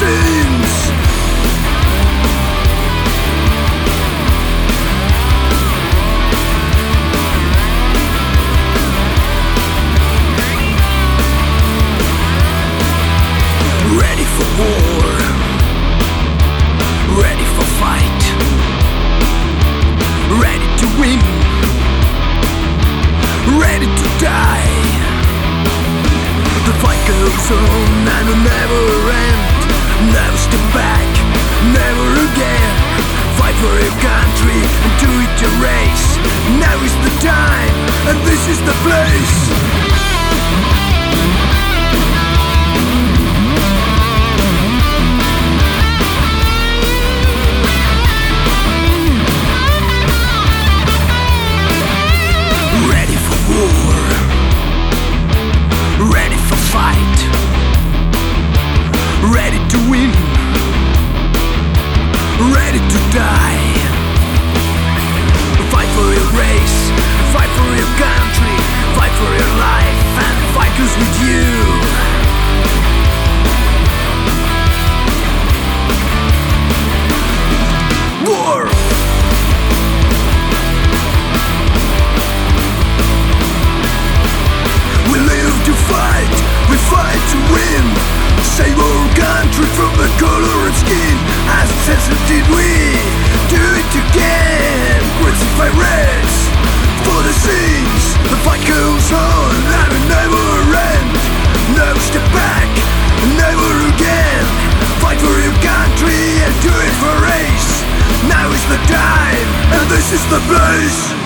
the. Ready for war, ready for fight, ready to win, ready to die. The fight goes on and will. Never Now is the time, and this is the place. Ready for war, ready for fight, ready to win, ready to die. Fight for fight goes on and it never end. Never step back, never again. Fight for your country and do it for race. Now is the time, and this is the place.